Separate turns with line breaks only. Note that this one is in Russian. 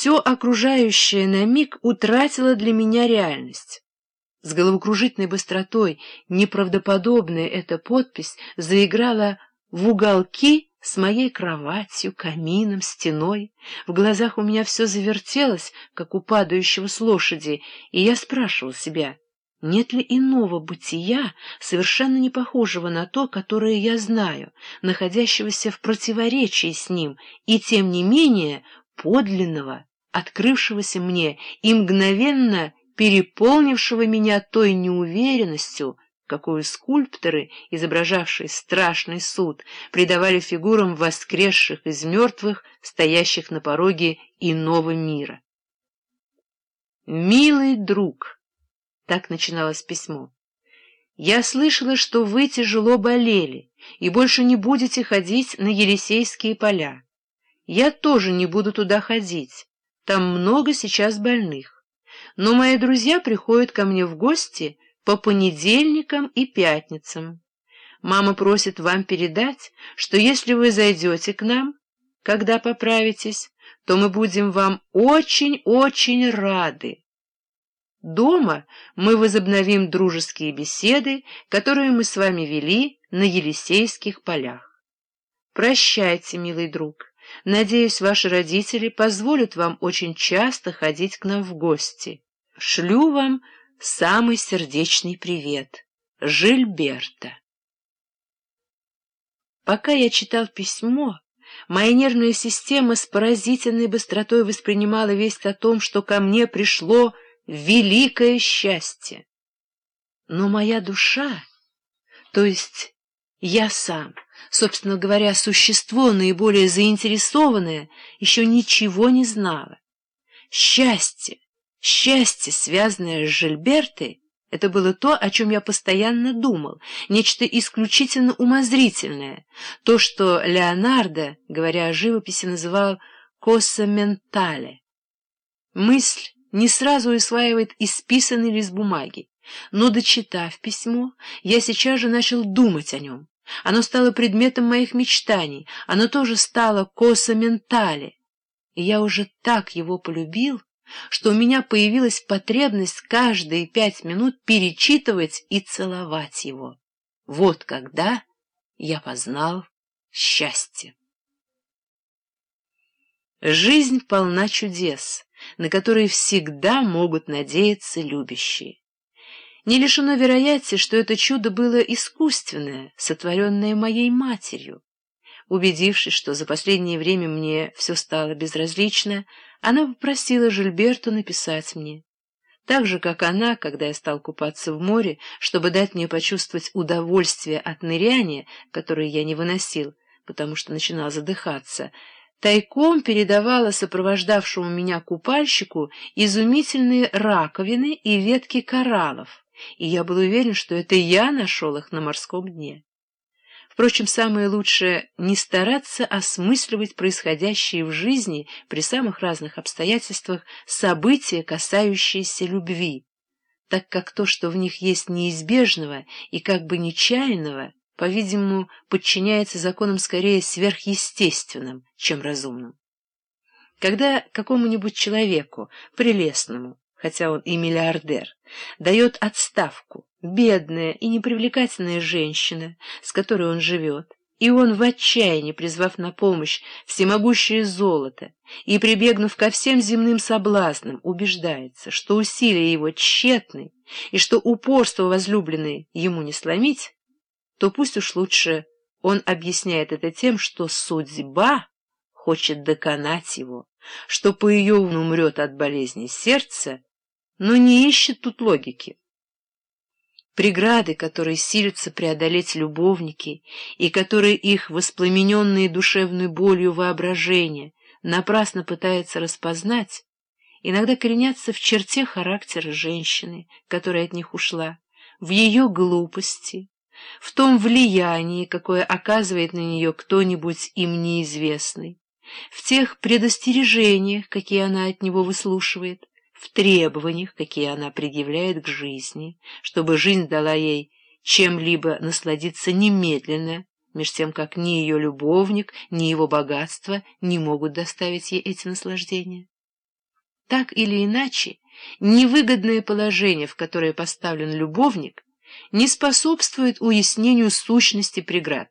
все окружающее на миг утратило для меня реальность. С головокружительной быстротой, неправдоподобная эта подпись заиграла в уголки с моей кроватью, камином, стеной. В глазах у меня все завертелось, как у падающего с лошади, и я спрашивал себя, нет ли иного бытия, совершенно не похожего на то, которое я знаю, находящегося в противоречии с ним, и тем не менее подлинного, открывшегося мне и мгновенно переполнившего меня той неуверенностью, какую скульпторы, изображавшие страшный суд, придавали фигурам воскресших из мертвых, стоящих на пороге иного мира. «Милый друг», — так начиналось письмо, — «я слышала, что вы тяжело болели и больше не будете ходить на Елисейские поля. Я тоже не буду туда ходить, там много сейчас больных но мои друзья приходят ко мне в гости по понедельникам и пятницам. Мама просит вам передать, что если вы зайдете к нам, когда поправитесь, то мы будем вам очень-очень рады. Дома мы возобновим дружеские беседы, которые мы с вами вели на Елисейских полях. Прощайте, милый друг. Надеюсь, ваши родители позволят вам очень часто ходить к нам в гости. Шлю вам самый сердечный привет. Жильберта. Пока я читал письмо, моя нервная система с поразительной быстротой воспринимала весть о том, что ко мне пришло великое счастье. Но моя душа, то есть я сам, собственно говоря, существо наиболее заинтересованное, еще ничего не знало. Счастье, счастье, связанное с Жильбертой, это было то, о чем я постоянно думал, нечто исключительно умозрительное, то, что Леонардо, говоря о живописи, называл «коса ментале». Мысль не сразу усваивает исписанный лист бумаги, но, дочитав письмо, я сейчас же начал думать о нем. Оно стало предметом моих мечтаний, оно тоже стало коса ментале. И я уже так его полюбил, что у меня появилась потребность каждые пять минут перечитывать и целовать его. Вот когда я познал счастье. Жизнь полна чудес, на которые всегда могут надеяться любящие. Не лишено вероятности, что это чудо было искусственное, сотворенное моей матерью. Убедившись, что за последнее время мне все стало безразлично, она попросила Жильберту написать мне. Так же, как она, когда я стал купаться в море, чтобы дать мне почувствовать удовольствие от ныряния, которое я не выносил, потому что начинал задыхаться, тайком передавала сопровождавшему меня купальщику изумительные раковины и ветки кораллов, и я был уверен, что это я нашел их на морском дне. Впрочем, самое лучшее — не стараться осмысливать происходящие в жизни при самых разных обстоятельствах события, касающиеся любви, так как то, что в них есть неизбежного и как бы нечаянного, по-видимому, подчиняется законам скорее сверхъестественным, чем разумным. Когда какому-нибудь человеку, прелестному, хотя он и миллиардер, дает отставку бедная и непривлекательная женщина, с которой он живет, и он в отчаянии, призвав на помощь всемогущее золото и прибегнув ко всем земным соблазнам, убеждается, что усилия его тщетны и что упорство возлюбленной ему не сломить, то пусть уж лучше он объясняет это тем, что судьба хочет доконать его, что по ее умрет от болезни сердца, но не ищет тут логики. Преграды, которые силятся преодолеть любовники, и которые их воспламененные душевной болью воображения напрасно пытаются распознать, иногда коренятся в черте характера женщины, которая от них ушла, в ее глупости, в том влиянии, какое оказывает на нее кто-нибудь им неизвестный, в тех предостережениях, какие она от него выслушивает, в требованиях, какие она предъявляет к жизни, чтобы жизнь дала ей чем-либо насладиться немедленно, меж тем, как ни ее любовник, ни его богатство не могут доставить ей эти наслаждения. Так или иначе, невыгодное положение, в которое поставлен любовник, не способствует уяснению сущности преград.